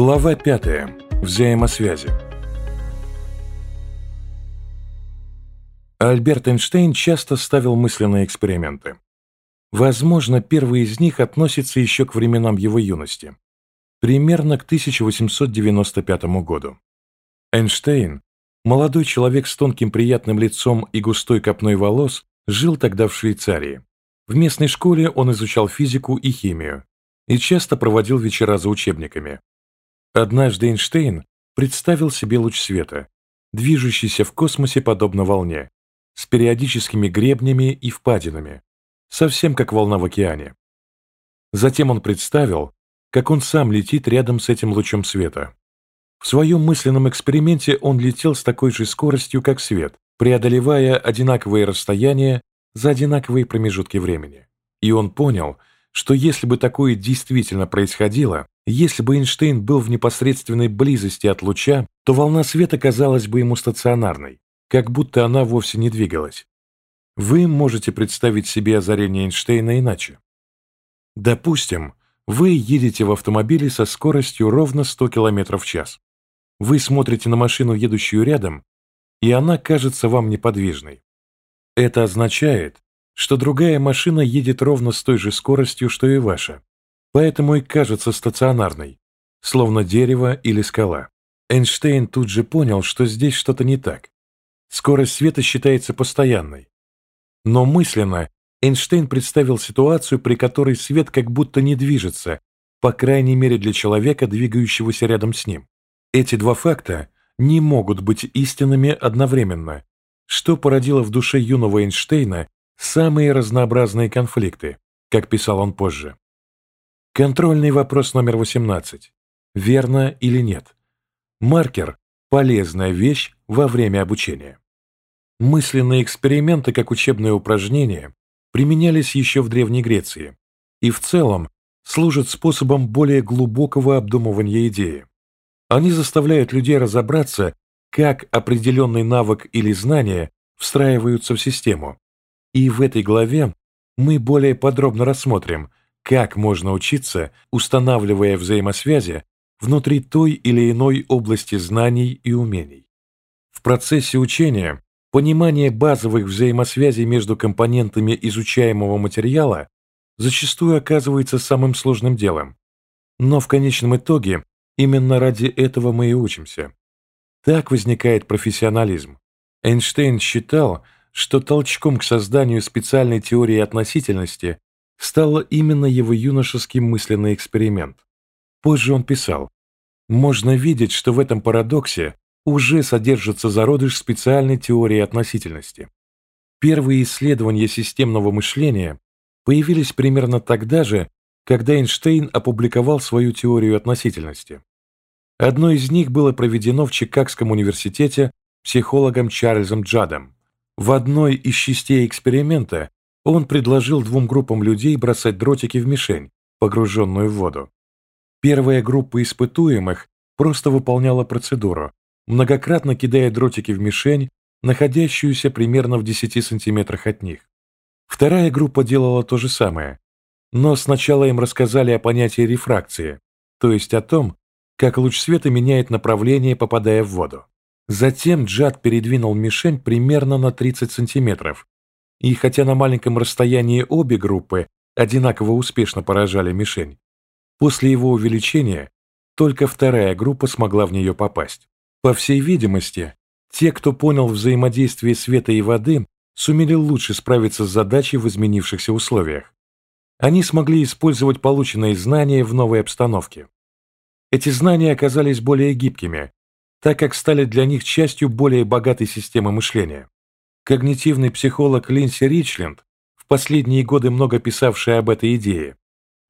Глава 5. Взаимосвязи. Альберт Эйнштейн часто ставил мысленные эксперименты. Возможно, первый из них относится еще к временам его юности, примерно к 1895 году. Эйнштейн, молодой человек с тонким приятным лицом и густой копной волос, жил тогда в Швейцарии. В местной школе он изучал физику и химию и часто проводил вечера за учебниками. Однажды Эйнштейн представил себе луч света, движущийся в космосе подобно волне, с периодическими гребнями и впадинами, совсем как волна в океане. Затем он представил, как он сам летит рядом с этим лучом света. В своем мысленном эксперименте он летел с такой же скоростью, как свет, преодолевая одинаковые расстояния за одинаковые промежутки времени. И он понял, что если бы такое действительно происходило, если бы Эйнштейн был в непосредственной близости от луча, то волна света казалась бы ему стационарной, как будто она вовсе не двигалась. Вы можете представить себе озарение Эйнштейна иначе. Допустим, вы едете в автомобиле со скоростью ровно 100 км в час. Вы смотрите на машину, едущую рядом, и она кажется вам неподвижной. Это означает, что другая машина едет ровно с той же скоростью, что и ваша, поэтому и кажется стационарной, словно дерево или скала. Эйнштейн тут же понял, что здесь что-то не так. Скорость света считается постоянной. Но мысленно Эйнштейн представил ситуацию, при которой свет как будто не движется, по крайней мере для человека, двигающегося рядом с ним. Эти два факта не могут быть истинными одновременно, что породило в душе юного Эйнштейна самые разнообразные конфликты, как писал он позже. Контрольный вопрос номер 18. Верно или нет? Маркер – полезная вещь во время обучения. Мысленные эксперименты как учебное упражнение применялись еще в Древней Греции и в целом служат способом более глубокого обдумывания идеи. Они заставляют людей разобраться, как определенный навык или знание встраиваются в систему, и в этой главе мы более подробно рассмотрим, как можно учиться, устанавливая взаимосвязи внутри той или иной области знаний и умений. В процессе учения понимание базовых взаимосвязей между компонентами изучаемого материала зачастую оказывается самым сложным делом. Но в конечном итоге именно ради этого мы и учимся. Так возникает профессионализм. Эйнштейн считал, что толчком к созданию специальной теории относительности стало именно его юношеский мысленный эксперимент. Позже он писал, «Можно видеть, что в этом парадоксе уже содержится зародыш специальной теории относительности. Первые исследования системного мышления появились примерно тогда же, когда Эйнштейн опубликовал свою теорию относительности. Одно из них было проведено в Чикагском университете психологом Чарльзом Джадом. В одной из частей эксперимента он предложил двум группам людей бросать дротики в мишень, погруженную в воду. Первая группа испытуемых просто выполняла процедуру, многократно кидая дротики в мишень, находящуюся примерно в 10 сантиметрах от них. Вторая группа делала то же самое, но сначала им рассказали о понятии рефракции, то есть о том, как луч света меняет направление, попадая в воду. Затем Джад передвинул мишень примерно на 30 сантиметров, и хотя на маленьком расстоянии обе группы одинаково успешно поражали мишень, после его увеличения только вторая группа смогла в нее попасть. По всей видимости, те, кто понял взаимодействие света и воды, сумели лучше справиться с задачей в изменившихся условиях. Они смогли использовать полученные знания в новой обстановке. Эти знания оказались более гибкими, так как стали для них частью более богатой системы мышления. Когнитивный психолог Линси Ричленд, в последние годы много писавший об этой идее,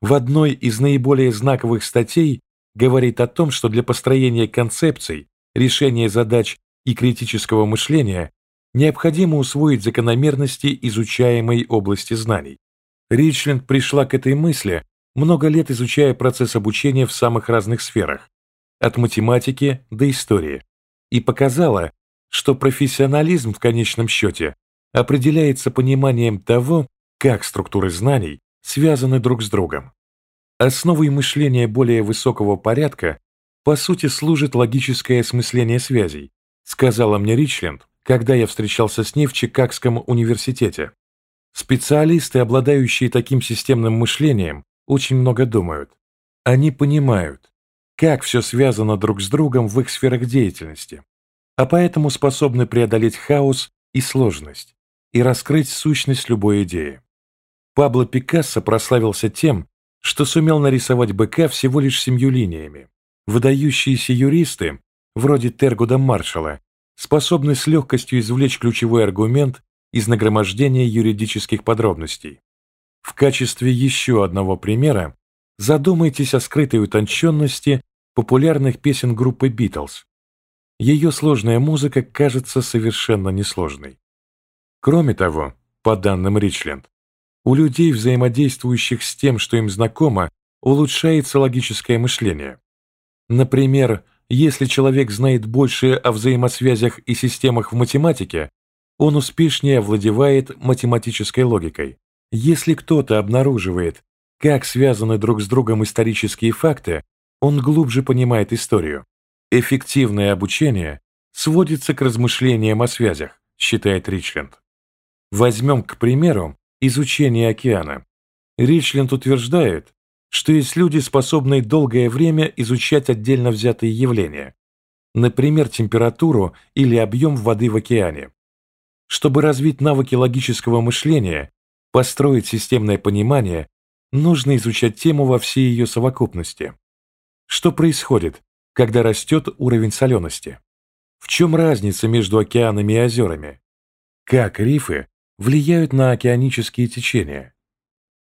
в одной из наиболее знаковых статей говорит о том, что для построения концепций, решения задач и критического мышления необходимо усвоить закономерности изучаемой области знаний. Ричленд пришла к этой мысли, много лет изучая процесс обучения в самых разных сферах, от математики до истории, и показала, что профессионализм в конечном счете определяется пониманием того, как структуры знаний связаны друг с другом. Основой мышления более высокого порядка по сути служит логическое осмысление связей, сказала мне Ричленд, когда я встречался с ней в Чикагском университете. Специалисты, обладающие таким системным мышлением, очень много думают. Они понимают, как все связано друг с другом в их сферах деятельности, а поэтому способны преодолеть хаос и сложность и раскрыть сущность любой идеи. Пабло Пикассо прославился тем, что сумел нарисовать быка всего лишь семью линиями. Выдающиеся юристы, вроде Тергуда Маршалла, способны с легкостью извлечь ключевой аргумент из нагромождения юридических подробностей. В качестве еще одного примера задумайтесь о скрытой утонченности популярных песен группы Beatles. Ее сложная музыка кажется совершенно несложной. Кроме того, по данным Ричленд, у людей, взаимодействующих с тем, что им знакомо, улучшается логическое мышление. Например, если человек знает больше о взаимосвязях и системах в математике, он успешнее овладевает математической логикой. Если кто-то обнаруживает, как связаны друг с другом исторические факты, он глубже понимает историю. Эффективное обучение сводится к размышлениям о связях, считает Ричленд. Возьмем, к примеру, изучение океана. Ричленд утверждает, что есть люди, способные долгое время изучать отдельно взятые явления, например, температуру или объем воды в океане. Чтобы развить навыки логического мышления, построить системное понимание, нужно изучать тему во всей ее совокупности. Что происходит, когда растет уровень солености? В чем разница между океанами и озерами? Как рифы влияют на океанические течения?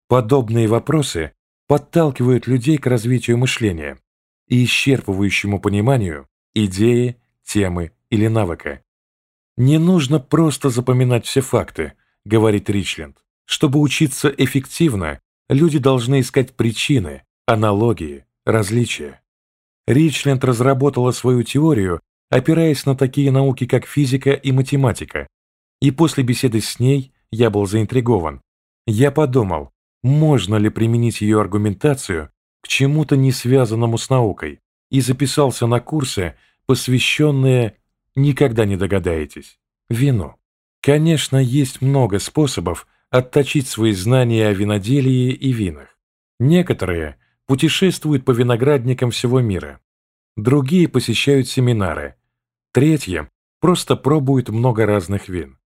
Подобные вопросы подталкивают людей к развитию мышления и исчерпывающему пониманию идеи, темы или навыка. «Не нужно просто запоминать все факты», — говорит Ричленд. «Чтобы учиться эффективно, люди должны искать причины, аналогии, различия». Ричленд разработала свою теорию, опираясь на такие науки, как физика и математика, и после беседы с ней я был заинтригован. Я подумал, можно ли применить ее аргументацию к чему-то не связанному с наукой, и записался на курсы, посвященные, никогда не догадаетесь, вину. Конечно, есть много способов отточить свои знания о виноделии и винах. Некоторые путешествуют по виноградникам всего мира, другие посещают семинары, третьи просто пробуют много разных вин.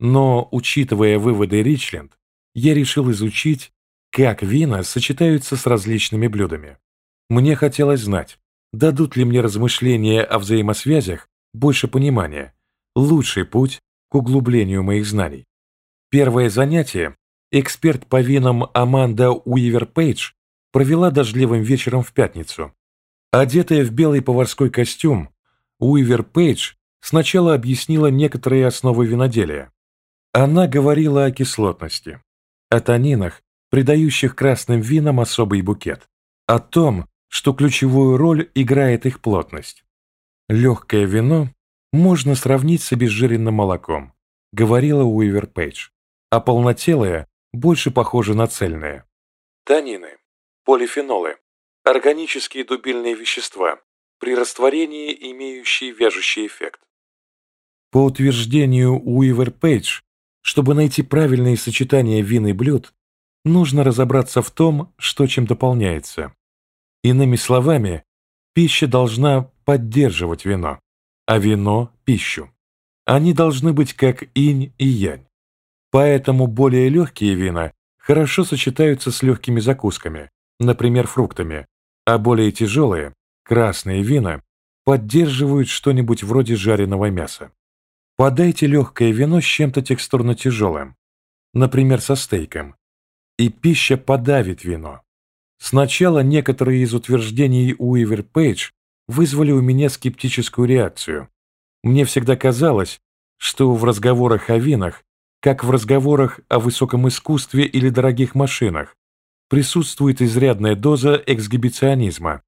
Но, учитывая выводы Ричленд, я решил изучить, как вина сочетаются с различными блюдами. Мне хотелось знать, дадут ли мне размышления о взаимосвязях больше понимания, лучший путь к углублению моих знаний. Первое занятие эксперт по винам Аманда Уивер Пейдж провела дождливым вечером в пятницу. Одетая в белый поварской костюм, Уивер Пейдж сначала объяснила некоторые основы виноделия. Она говорила о кислотности, о танинах, придающих красным винам особый букет, о том, что ключевую роль играет их плотность. Легкое вино можно сравнить с обезжиренным молоком, говорила Уивер Пейдж, а полнотелое больше похоже на цельное. Танины, полифенолы, органические дубильные вещества, при растворении имеющие вяжущий эффект. По утверждению Уивер Пейдж, чтобы найти правильные сочетания вин и блюд, нужно разобраться в том, что чем дополняется. Иными словами, пища должна поддерживать вино, а вино – пищу. Они должны быть как инь и янь. Поэтому более легкие вина хорошо сочетаются с легкими закусками, например, фруктами, а более тяжелые, красные вина, поддерживают что-нибудь вроде жареного мяса. Подайте легкое вино с чем-то текстурно тяжелым, например, со стейком, и пища подавит вино. Сначала некоторые из утверждений Уивер Пейдж вызвали у меня скептическую реакцию. Мне всегда казалось, что в разговорах о винах, как в разговорах о высоком искусстве или дорогих машинах, присутствует изрядная доза эксгибиционизма.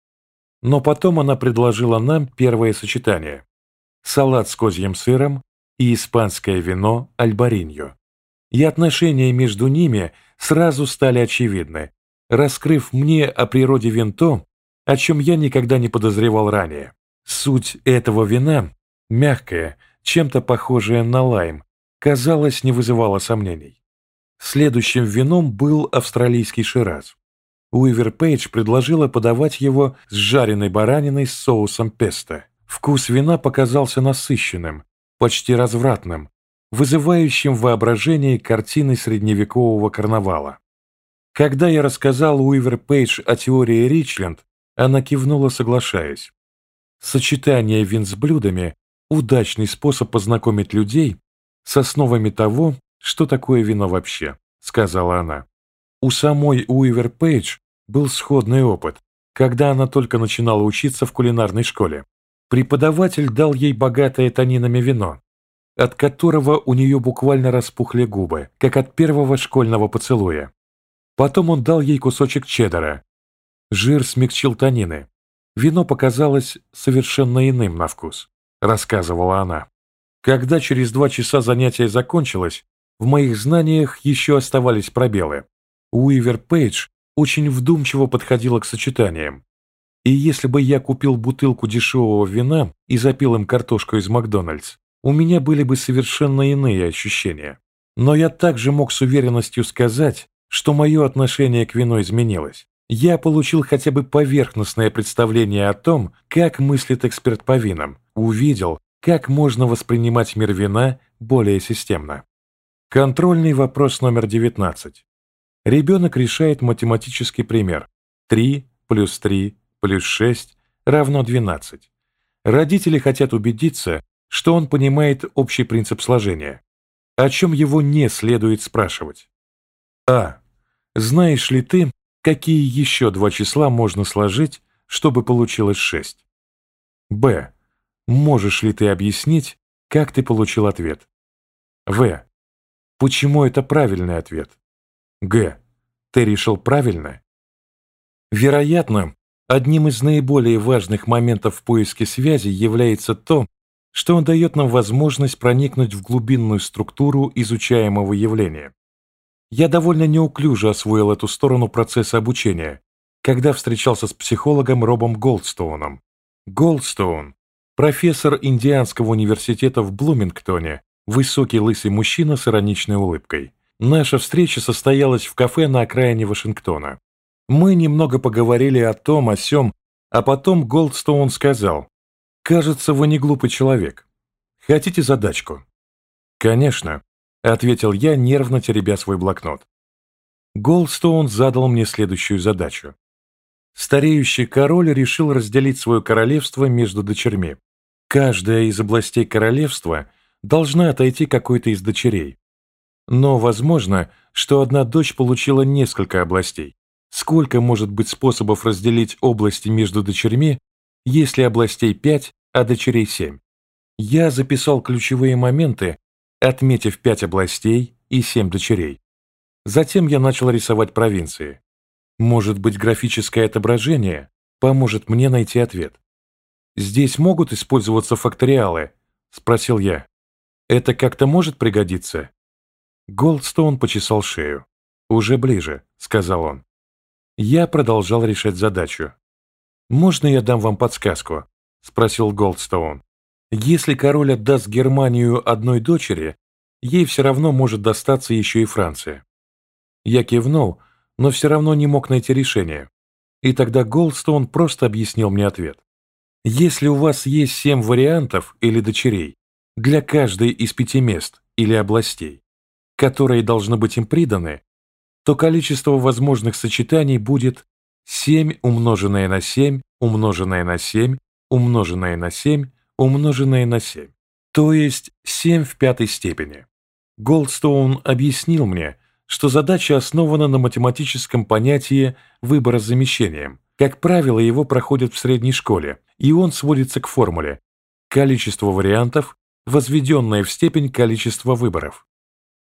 Но потом она предложила нам первое сочетание – салат с козьим сыром, и испанское вино альбариньо. И отношения между ними сразу стали очевидны, раскрыв мне о природе вин то, о чем я никогда не подозревал ранее. Суть этого вина, мягкая, чем-то похожая на лайм, казалось, не вызывала сомнений. Следующим вином был австралийский шираз. Уивер Пейдж предложила подавать его с жареной бараниной с соусом песто. Вкус вина показался насыщенным, почти развратным, вызывающим воображение картины средневекового карнавала. Когда я рассказал Уивер Пейдж о теории Ричленд, она кивнула, соглашаясь. Сочетание вин с блюдами – удачный способ познакомить людей с основами того, что такое вино вообще, сказала она. У самой Уивер Пейдж был сходный опыт, когда она только начинала учиться в кулинарной школе. Преподаватель дал ей богатое танинами вино, от которого у нее буквально распухли губы, как от первого школьного поцелуя. Потом он дал ей кусочек чеддера. Жир смягчил танины. Вино показалось совершенно иным на вкус, рассказывала она. Когда через два часа занятие закончилось, в моих знаниях еще оставались пробелы. Уивер Пейдж очень вдумчиво подходила к сочетаниям. И если бы я купил бутылку дешевого вина и запил им картошку из Макдональдс, у меня были бы совершенно иные ощущения. Но я также мог с уверенностью сказать, что мое отношение к вину изменилось. Я получил хотя бы поверхностное представление о том, как мыслит эксперт по винам, увидел, как можно воспринимать мир вина более системно. Контрольный вопрос номер 19. Ребенок решает математический пример. 3 плюс 3 плюс 6 равно 12. Родители хотят убедиться, что он понимает общий принцип сложения, о чем его не следует спрашивать. А. Знаешь ли ты, какие еще два числа можно сложить, чтобы получилось 6? Б. Можешь ли ты объяснить, как ты получил ответ? В. Почему это правильный ответ? Г. Ты решил правильно? Вероятно, одним из наиболее важных моментов в поиске связи является то, что он дает нам возможность проникнуть в глубинную структуру изучаемого явления. Я довольно неуклюже освоил эту сторону процесса обучения, когда встречался с психологом Робом Голдстоуном. Голдстоун – профессор Индианского университета в Блумингтоне, высокий лысый мужчина с ироничной улыбкой. Наша встреча состоялась в кафе на окраине Вашингтона. Мы немного поговорили о том, о сём, а потом Голдстоун сказал, «Кажется, вы не глупый человек. Хотите задачку?» «Конечно», — ответил я, нервно теребя свой блокнот. Голдстоун задал мне следующую задачу. Стареющий король решил разделить свое королевство между дочерьми. Каждая из областей королевства должна отойти какой-то из дочерей. Но возможно, что одна дочь получила несколько областей. Сколько может быть способов разделить области между дочерьми, если областей 5, а дочерей 7? Я записал ключевые моменты, отметив 5 областей и 7 дочерей. Затем я начал рисовать провинции. Может быть, графическое отображение поможет мне найти ответ. «Здесь могут использоваться факториалы?» – спросил я. «Это как-то может пригодиться?» Голдстоун почесал шею. «Уже ближе», — сказал он. Я продолжал решать задачу. «Можно я дам вам подсказку?» — спросил Голдстоун. «Если король отдаст Германию одной дочери, ей все равно может достаться еще и Франция». Я кивнул, но все равно не мог найти решение. И тогда Голдстоун просто объяснил мне ответ. Если у вас есть семь вариантов или дочерей для каждой из пяти мест или областей, которые должны быть им приданы, то количество возможных сочетаний будет 7 умноженное на 7 умноженное на 7 умноженное на 7 умноженное на 7, то есть 7 в пятой степени. Голдстоун объяснил мне, что задача основана на математическом понятии выбора с замещением. Как правило, его проходят в средней школе, и он сводится к формуле количество вариантов, возведенное в степень количества выборов.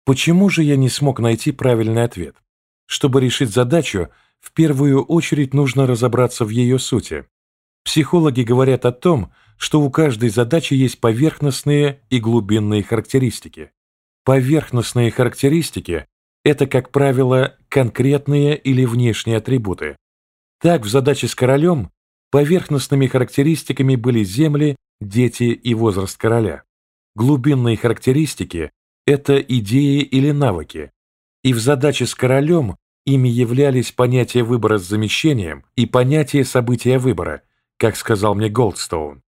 Почему же я не смог найти правильный ответ? Чтобы решить задачу, в первую очередь нужно разобраться в ее сути. Психологи говорят о том, что у каждой задачи есть поверхностные и глубинные характеристики. Поверхностные характеристики – это, как правило, конкретные или внешние атрибуты. Так, в задаче с королем Поверхностными характеристиками были земли, дети и возраст короля. Глубинные характеристики – это идеи или навыки, и в задаче с королем ими являлись понятие выбора с замещением и понятие события выбора, как сказал мне Голдстоун.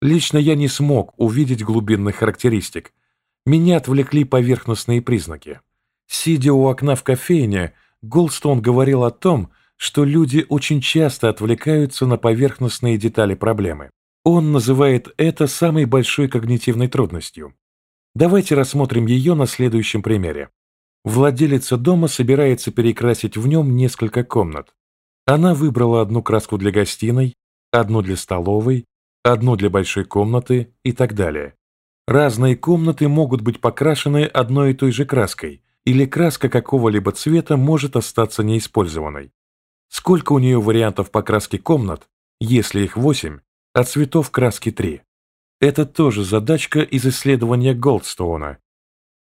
Лично я не смог увидеть глубинных характеристик. Меня отвлекли поверхностные признаки. Сидя у окна в кофейне, Голдстоун говорил о том, что люди очень часто отвлекаются на поверхностные детали проблемы. Он называет это самой большой когнитивной трудностью. Давайте рассмотрим ее на следующем примере. Владелица дома собирается перекрасить в нем несколько комнат. Она выбрала одну краску для гостиной, одну для столовой, одну для большой комнаты и так далее. Разные комнаты могут быть покрашены одной и той же краской, или краска какого-либо цвета может остаться неиспользованной. Сколько у нее вариантов покраски комнат, если их 8, а цветов краски 3? Это тоже задачка из исследования Голдстоуна.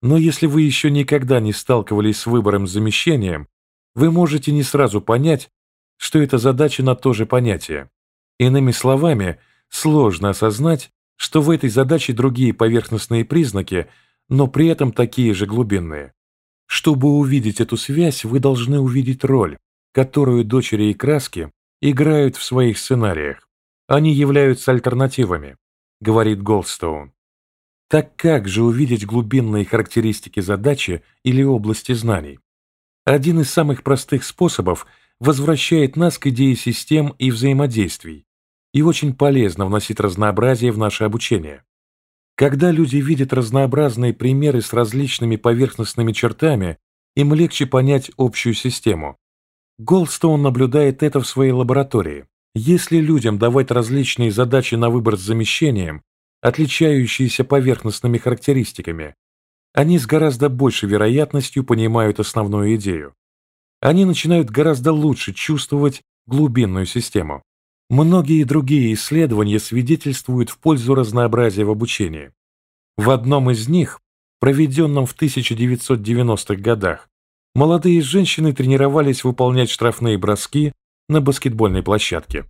Но если вы еще никогда не сталкивались с выбором с замещением, вы можете не сразу понять, что это задача на то же понятие. Иными словами, сложно осознать, что в этой задаче другие поверхностные признаки, но при этом такие же глубинные. Чтобы увидеть эту связь, вы должны увидеть роль, которую дочери и краски играют в своих сценариях. Они являются альтернативами, говорит Голдстоун. Так как же увидеть глубинные характеристики задачи или области знаний? Один из самых простых способов возвращает нас к идее систем и взаимодействий, и очень полезно вносить разнообразие в наше обучение. Когда люди видят разнообразные примеры с различными поверхностными чертами, им легче понять общую систему. Голдстоун наблюдает это в своей лаборатории. Если людям давать различные задачи на выбор с замещением, отличающиеся поверхностными характеристиками, они с гораздо большей вероятностью понимают основную идею. Они начинают гораздо лучше чувствовать глубинную систему. Многие другие исследования свидетельствуют в пользу разнообразия в обучении. В одном из них, проведенном в 1990-х годах, молодые женщины тренировались выполнять штрафные броски на баскетбольной площадке.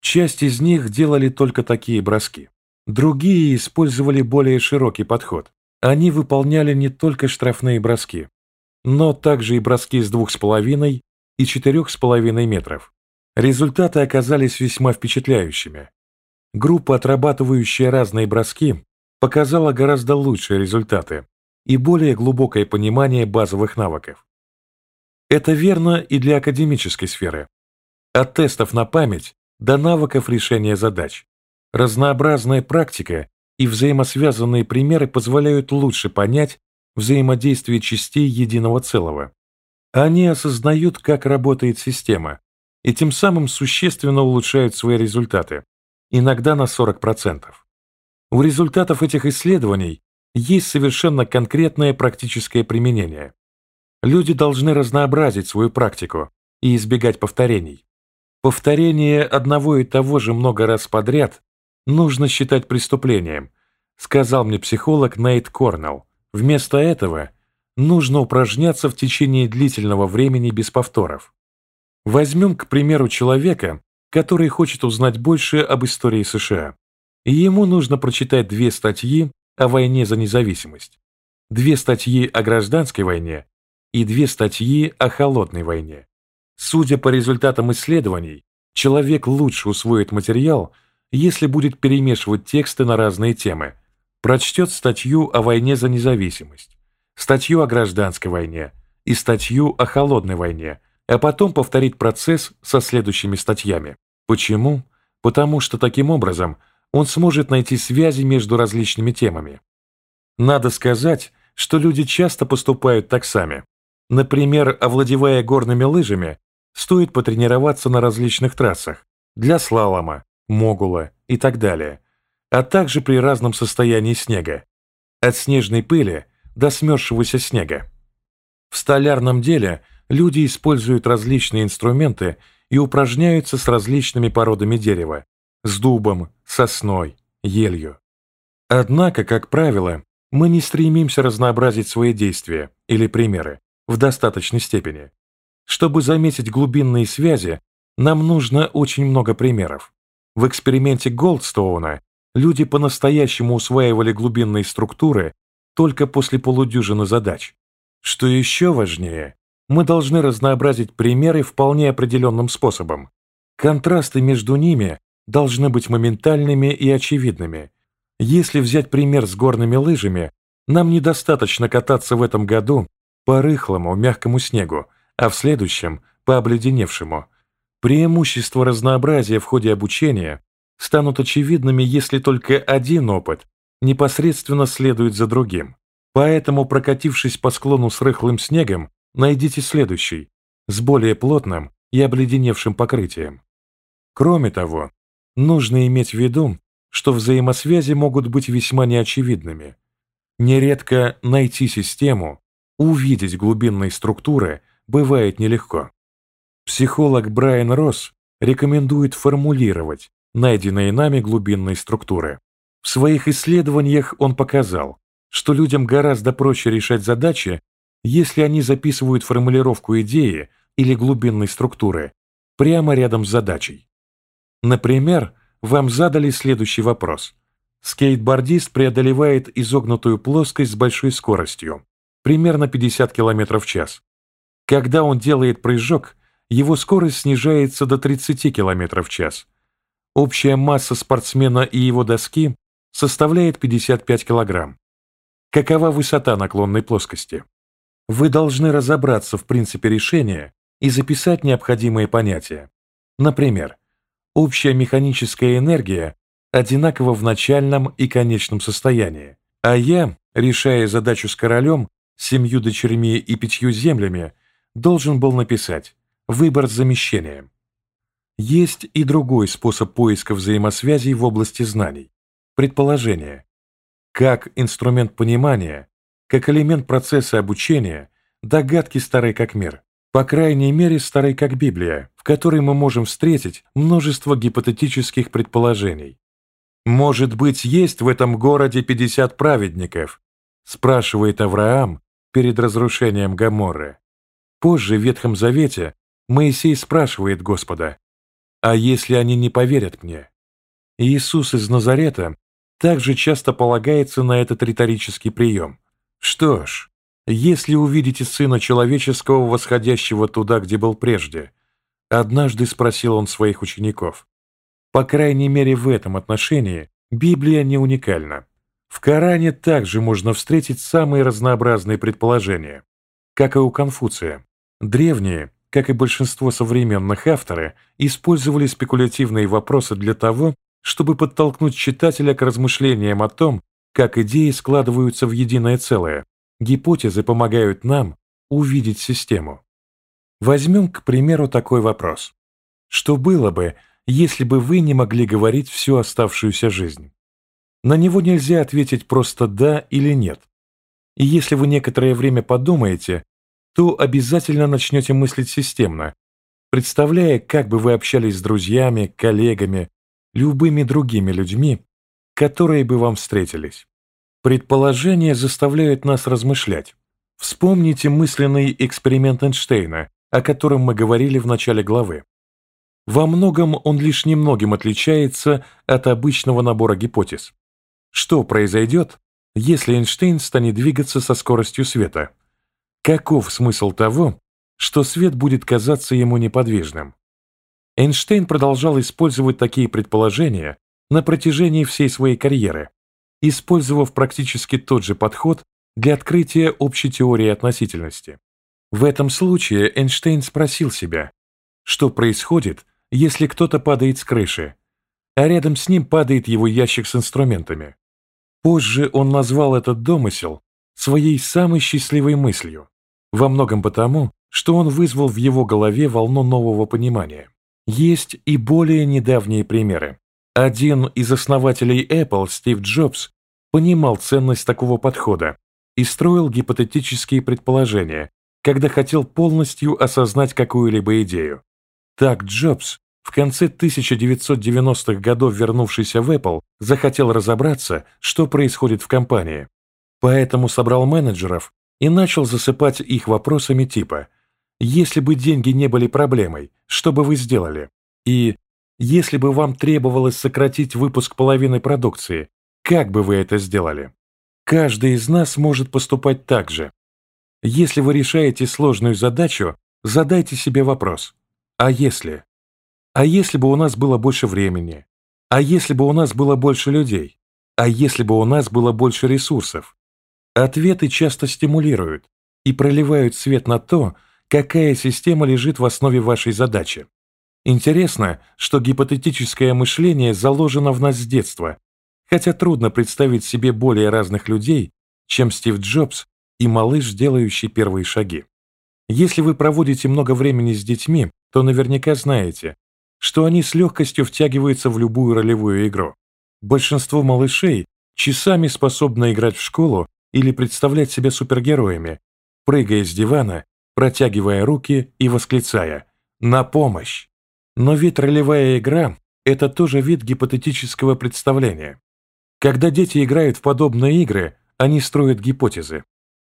Часть из них делали только такие броски. Другие использовали более широкий подход. Они выполняли не только штрафные броски, но также и броски с 2,5 и 4,5 метров. Результаты оказались весьма впечатляющими. Группа, отрабатывающая разные броски, показала гораздо лучшие результаты и более глубокое понимание базовых навыков. Это верно и для академической сферы. От тестов на память до навыков решения задач. Разнообразная практика и взаимосвязанные примеры позволяют лучше понять взаимодействие частей единого целого. Они осознают, как работает система, и тем самым существенно улучшают свои результаты, иногда на 40%. У результатов этих исследований есть совершенно конкретное практическое применение. Люди должны разнообразить свою практику и избегать повторений. Повторение одного и того же много раз подряд нужно считать преступлением, сказал мне психолог Нейт Корнелл. Вместо этого нужно упражняться в течение длительного времени без повторов. Возьмем, к примеру, человека, который хочет узнать больше об истории США. Ему нужно прочитать две статьи о войне за независимость, две статьи о гражданской войне и две статьи о холодной войне. Судя по результатам исследований, человек лучше усвоит материал, если будет перемешивать тексты на разные темы, прочтет статью о войне за независимость, статью о гражданской войне и статью о холодной войне, а потом повторит процесс со следующими статьями. Почему? Потому что таким образом он сможет найти связи между различными темами. Надо сказать, что люди часто поступают так сами. Например, овладевая горными лыжами, стоит потренироваться на различных трассах для слалома, могула и так далее, а также при разном состоянии снега, от снежной пыли до смерзшегося снега. В столярном деле люди используют различные инструменты и упражняются с различными породами дерева, с дубом, сосной, елью. Однако, как правило, мы не стремимся разнообразить свои действия или примеры, в достаточной степени. Чтобы заметить глубинные связи, нам нужно очень много примеров. В эксперименте Голдстоуна люди по-настоящему усваивали глубинные структуры только после полудюжины задач. Что еще важнее, мы должны разнообразить примеры вполне определенным способом. Контрасты между ними должны быть моментальными и очевидными. Если взять пример с горными лыжами, нам недостаточно кататься в этом году по рыхлому, мягкому снегу, а в следующем – по обледеневшему. Преимущества разнообразия в ходе обучения станут очевидными, если только один опыт непосредственно следует за другим. Поэтому, прокатившись по склону с рыхлым снегом, найдите следующий, с более плотным и обледеневшим покрытием. Кроме того, нужно иметь в виду, что взаимосвязи могут быть весьма неочевидными. Нередко найти систему, увидеть глубинные структуры бывает нелегко. Психолог Брайан Росс рекомендует формулировать найденные нами глубинные структуры. В своих исследованиях он показал, что людям гораздо проще решать задачи, если они записывают формулировку идеи или глубинной структуры прямо рядом с задачей. Например, вам задали следующий вопрос. Скейтбордист преодолевает изогнутую плоскость с большой скоростью, примерно 50 км в час. Когда он делает прыжок, его скорость снижается до 30 км в час. Общая масса спортсмена и его доски составляет 55 кг. Какова высота наклонной плоскости? Вы должны разобраться в принципе решения и записать необходимые понятия. Например, общая механическая энергия одинакова в начальном и конечном состоянии, а я, решая задачу с королем, семью дочерьми и пятью землями, должен был написать «выбор с замещением». Есть и другой способ поиска взаимосвязей в области знаний – предположение. Как инструмент понимания, как элемент процесса обучения, догадки старой как мир. По крайней мере, старой как Библия, в которой мы можем встретить множество гипотетических предположений. «Может быть, есть в этом городе 50 праведников?» спрашивает Авраам перед разрушением Гоморры. Позже в Ветхом Завете Моисей спрашивает Господа, «А если они не поверят мне?» Иисус из Назарета также часто полагается на этот риторический прием. Что ж, если увидите Сына Человеческого, восходящего туда, где был прежде, однажды спросил он своих учеников. По крайней мере, в этом отношении Библия не уникальна. В Коране также можно встретить самые разнообразные предположения, как и у Конфуция. Древние, как и большинство современных авторы, использовали спекулятивные вопросы для того, чтобы подтолкнуть читателя к размышлениям о том, как идеи складываются в единое целое, Гипотезы помогают нам увидеть систему. Возьмем, к примеру, такой вопрос. Что было бы, если бы вы не могли говорить всю оставшуюся жизнь? На него нельзя ответить просто «да» или «нет». И если вы некоторое время подумаете, то обязательно начнете мыслить системно, представляя, как бы вы общались с друзьями, коллегами, любыми другими людьми, которые бы вам встретились. Предположения заставляют нас размышлять. Вспомните мысленный эксперимент Эйнштейна, о котором мы говорили в начале главы. Во многом он лишь немногим отличается от обычного набора гипотез. Что произойдет, если Эйнштейн станет двигаться со скоростью света? Каков смысл того, что свет будет казаться ему неподвижным? Эйнштейн продолжал использовать такие предположения на протяжении всей своей карьеры, использовав практически тот же подход для открытия общей теории относительности. В этом случае Эйнштейн спросил себя, что происходит, если кто-то падает с крыши, а рядом с ним падает его ящик с инструментами. Позже он назвал этот домысел своей самой счастливой мыслью, во многом потому, что он вызвал в его голове волну нового понимания. Есть и более недавние примеры. Один из основателей Apple, Стив Джобс, понимал ценность такого подхода и строил гипотетические предположения, когда хотел полностью осознать какую-либо идею. Так Джобс, в конце 1990-х годов вернувшийся в Apple, захотел разобраться, что происходит в компании. Поэтому собрал менеджеров и начал засыпать их вопросами типа «Если бы деньги не были проблемой, что бы вы сделали?» и Если бы вам требовалось сократить выпуск половины продукции, как бы вы это сделали? Каждый из нас может поступать так же. Если вы решаете сложную задачу, задайте себе вопрос «А если?». А если бы у нас было больше времени? А если бы у нас было больше людей? А если бы у нас было больше ресурсов? Ответы часто стимулируют и проливают свет на то, какая система лежит в основе вашей задачи. Интересно, что гипотетическое мышление заложено в нас с детства, хотя трудно представить себе более разных людей, чем Стив Джобс и малыш, делающий первые шаги. Если вы проводите много времени с детьми, то наверняка знаете, что они с легкостью втягиваются в любую ролевую игру. Большинство малышей часами способны играть в школу или представлять себя супергероями, прыгая с дивана, протягивая руки и восклицая «На помощь!». Но ведь ролевая игра – это тоже вид гипотетического представления. Когда дети играют в подобные игры, они строят гипотезы.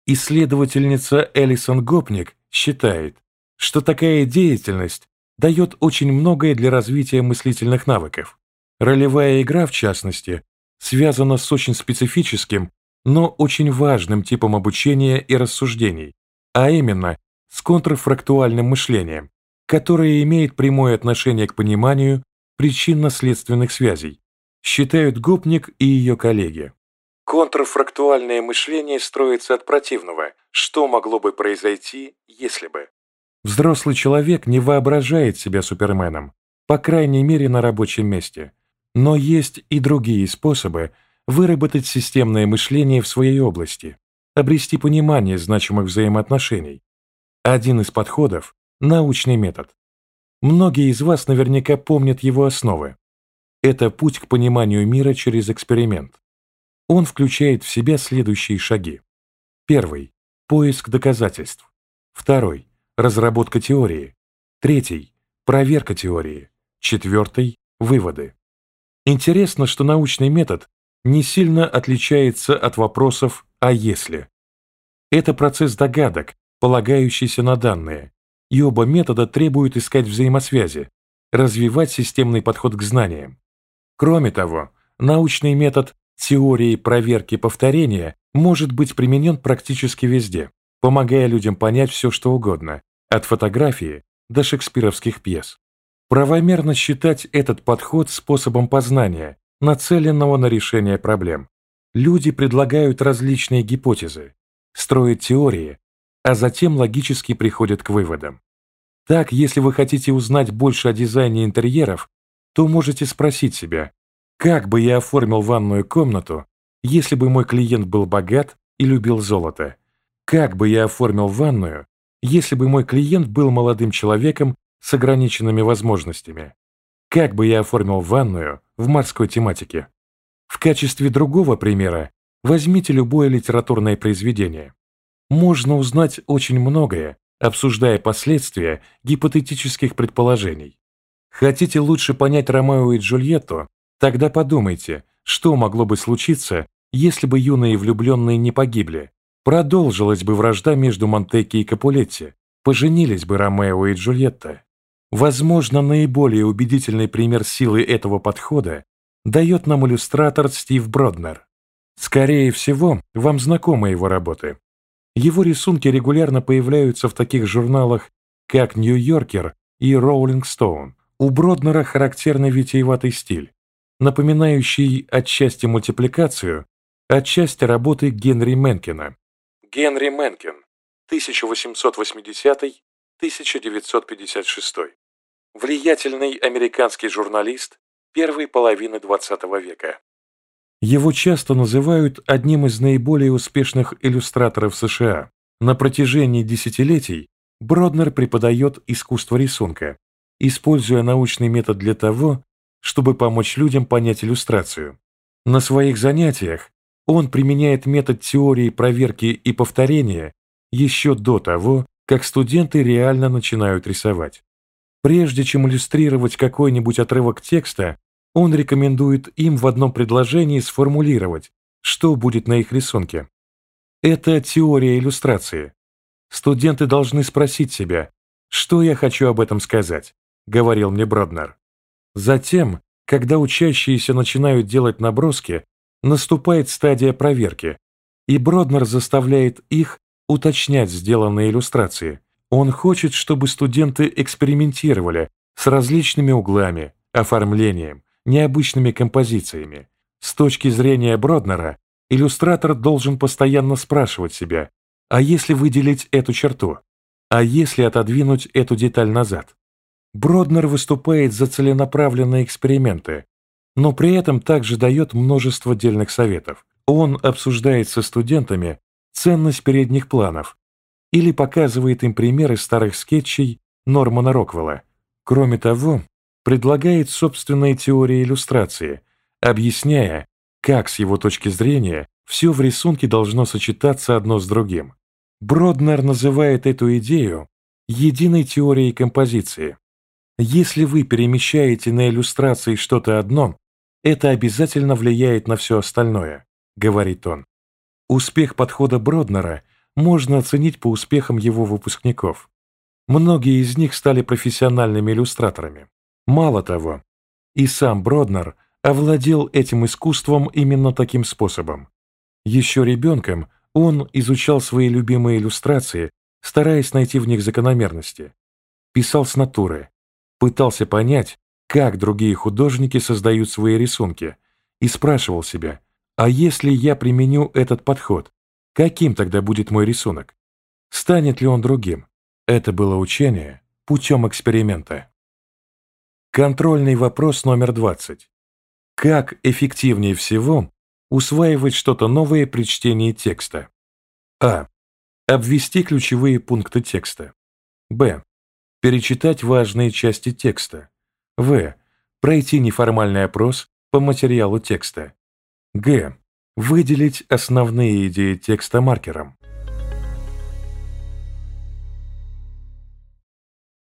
Исследовательница Элисон Гопник считает, что такая деятельность дает очень многое для развития мыслительных навыков. Ролевая игра, в частности, связана с очень специфическим но очень важным типом обучения и рассуждений, а именно с контрфрактуальным мышлением, которое имеет прямое отношение к пониманию причинно-следственных связей, считают Гопник и ее коллеги. Контрфрактуальное мышление строится от противного, что могло бы произойти, если бы. Взрослый человек не воображает себя суперменом, по крайней мере на рабочем месте. Но есть и другие способы, выработать системное мышление в своей области, обрести понимание значимых взаимоотношений. Один из подходов – научный метод. Многие из вас наверняка помнят его основы. Это путь к пониманию мира через эксперимент. Он включает в себя следующие шаги. Первый – поиск доказательств. Второй – разработка теории. Третий – проверка теории. Четвертый – выводы. Интересно, что научный метод не сильно отличается от вопросов «а если?». Это процесс догадок, полагающийся на данные, и оба метода требуют искать взаимосвязи, развивать системный подход к знаниям. Кроме того, научный метод теории проверки повторения может быть применен практически везде, помогая людям понять все, что угодно, от фотографии до шекспировских пьес. Правомерно считать этот подход способом познания, нацеленного на решение проблем. Люди предлагают различные гипотезы, строят теории, а затем логически приходят к выводам. Так, если вы хотите узнать больше о дизайне интерьеров, то можете спросить себя, как бы я оформил ванную комнату, если бы мой клиент был богат и любил золото? Как бы я оформил ванную, если бы мой клиент был молодым человеком с ограниченными возможностями? Как бы я оформил ванную в морской тематике? В качестве другого примера возьмите любое литературное произведение. Можно узнать очень многое, обсуждая последствия гипотетических предположений. Хотите лучше понять Ромео и Джульетту? Тогда подумайте, что могло бы случиться, если бы юные влюбленные не погибли. Продолжилась бы вражда между Монтекки и Капулетти, поженились бы Ромео и Джульетта. Возможно, наиболее убедительный пример силы этого подхода дает нам иллюстратор Стив Броднер. Скорее всего, вам знакомы его работы. Его рисунки регулярно появляются в таких журналах, как «Нью-Йоркер» и «Роулинг Стоун». У Броднера характерный витиеватый стиль, напоминающий отчасти мультипликацию, отчасти работы Генри Менкина. Генри Менкин, 1880 1956. Влиятельный американский журналист первой половины XX века. Его часто называют одним из наиболее успешных иллюстраторов США. На протяжении десятилетий Броднер преподает искусство рисунка, используя научный метод для того, чтобы помочь людям понять иллюстрацию. На своих занятиях он применяет метод теории проверки и повторения еще до того, как студенты реально начинают рисовать. Прежде чем иллюстрировать какой-нибудь отрывок текста, он рекомендует им в одном предложении сформулировать, что будет на их рисунке. Это теория иллюстрации. Студенты должны спросить себя, что я хочу об этом сказать, говорил мне Броднер. Затем, когда учащиеся начинают делать наброски, наступает стадия проверки, и Броднер заставляет их уточнять сделанные иллюстрации. Он хочет, чтобы студенты экспериментировали с различными углами, оформлением, необычными композициями. С точки зрения Броднера, иллюстратор должен постоянно спрашивать себя, а если выделить эту черту? А если отодвинуть эту деталь назад? Броднер выступает за целенаправленные эксперименты, но при этом также дает множество дельных советов. Он обсуждает со студентами ценность передних планов или показывает им примеры старых скетчей Нормана Роквелла. Кроме того, предлагает собственные теории иллюстрации, объясняя, как с его точки зрения все в рисунке должно сочетаться одно с другим. Броднер называет эту идею единой теорией композиции. Если вы перемещаете на иллюстрации что-то одно, это обязательно влияет на все остальное, говорит он. Успех подхода Броднера можно оценить по успехам его выпускников. Многие из них стали профессиональными иллюстраторами. Мало того, и сам Броднер овладел этим искусством именно таким способом. Еще ребенком он изучал свои любимые иллюстрации, стараясь найти в них закономерности. Писал с натуры, пытался понять, как другие художники создают свои рисунки, и спрашивал себя, а если я применю этот подход, каким тогда будет мой рисунок? Станет ли он другим? Это было учение путем эксперимента. Контрольный вопрос номер 20. Как эффективнее всего усваивать что-то новое при чтении текста? А. Обвести ключевые пункты текста. Б. Перечитать важные части текста. В. Пройти неформальный опрос по материалу текста. Г. Выделить основные идеи текста маркером.